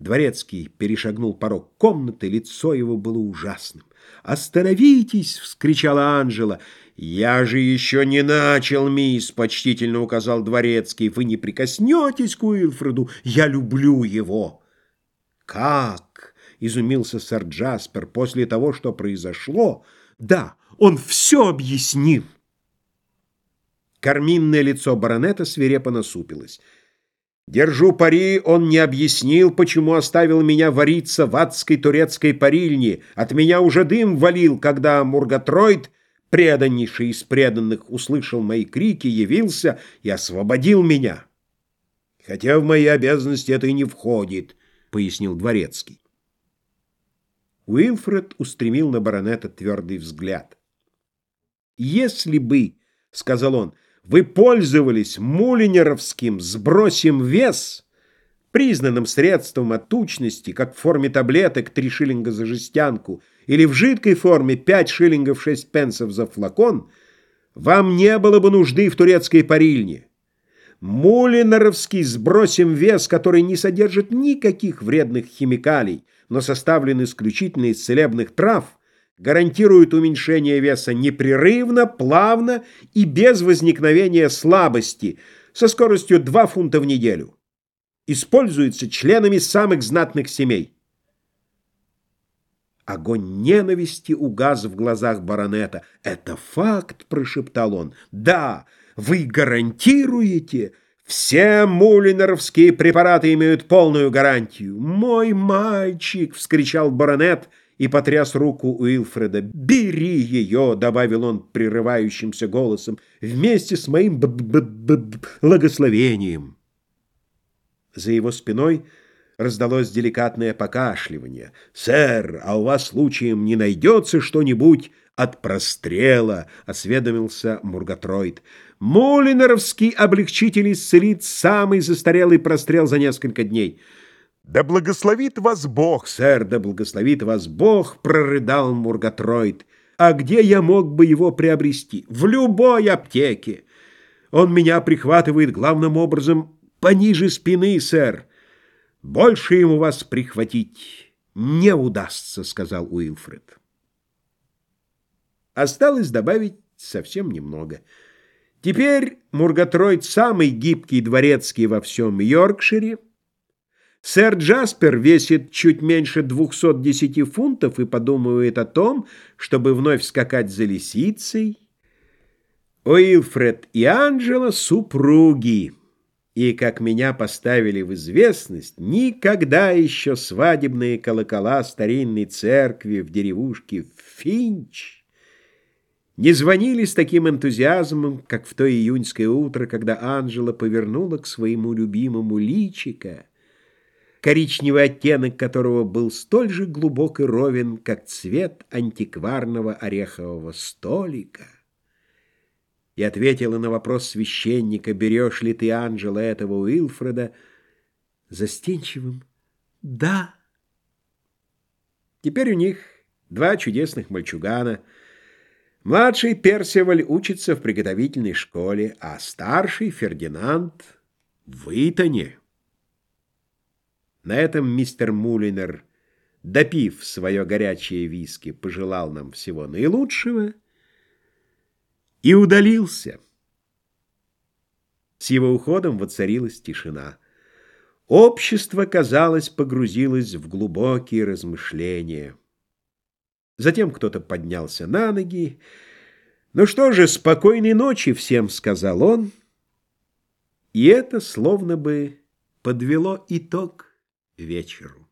Дворецкий перешагнул порог комнаты, лицо его было ужасным. «Остановитесь!» — вскричала Анжела. «Я же еще не начал, мисс!» — почтительно указал Дворецкий. «Вы не прикоснетесь к Уилфреду? Я люблю его!» «Как?» — изумился сэр Джаспер после того, что произошло. «Да, он все объяснил!» Карминное лицо баронета свирепо насупилось. Держу пари, он не объяснил, почему оставил меня вариться в адской турецкой парильне. От меня уже дым валил, когда Мургатройд, преданнейший из преданных, услышал мои крики, явился и освободил меня. Хотя в мои обязанности это и не входит, — пояснил Дворецкий. Уилфред устремил на баронета твердый взгляд. «Если бы, — сказал он, — вы пользовались мулинеровским «сбросим вес», признанным средством от тучности, как в форме таблеток 3 шиллинга за жестянку или в жидкой форме 5 шиллингов 6 пенсов за флакон, вам не было бы нужды в турецкой парильне. Мулинеровский «сбросим вес», который не содержит никаких вредных химикалий, но составлен исключительно из целебных трав – гарантирует уменьшение веса непрерывно, плавно и без возникновения слабости со скоростью 2 фунта в неделю. Используется членами самых знатных семей. Огонь ненависти угас в глазах баронета. «Это факт», — прошептал он. «Да, вы гарантируете...» Все мулинеровские препараты имеют полную гарантию. «Мой мальчик!» — вскричал баронет — и потряс руку Уилфреда. «Бери ее!» — добавил он прерывающимся голосом. «Вместе с моим б -б -б благословением!» За его спиной раздалось деликатное покашливание. «Сэр, а у вас случаем не найдется что-нибудь от прострела?» — осведомился Мургатроид. «Мулинеровский облегчитель исцелит самый застарелый прострел за несколько дней». «Да благословит вас Бог, сэр, да благословит вас Бог!» — прорыдал Мургатроид. «А где я мог бы его приобрести? В любой аптеке! Он меня прихватывает главным образом пониже спины, сэр. Больше ему вас прихватить не удастся», — сказал Уилфред. Осталось добавить совсем немного. Теперь Мургатроид самый гибкий дворецкий во всем Йоркшире, Сэр Джаспер весит чуть меньше 210 фунтов и подумывает о том, чтобы вновь скакать за лисицей. Уилфред и Анджела — супруги, и, как меня поставили в известность, никогда еще свадебные колокола старинной церкви в деревушке Финч не звонили с таким энтузиазмом, как в то июньское утро, когда Анджела повернула к своему любимому личико, коричневый оттенок которого был столь же глубок и ровен, как цвет антикварного орехового столика. И ответила на вопрос священника, берешь ли ты, Анжела, этого Уилфреда, застенчивым «Да». Теперь у них два чудесных мальчугана. Младший Персиваль учится в приготовительной школе, а старший Фердинанд в Итоне. На этом мистер Мулинер, допив свое горячее виски, пожелал нам всего наилучшего и удалился. С его уходом воцарилась тишина. Общество, казалось, погрузилось в глубокие размышления. Затем кто-то поднялся на ноги. «Ну что же, спокойной ночи всем», — сказал он. И это словно бы подвело итог вечеру.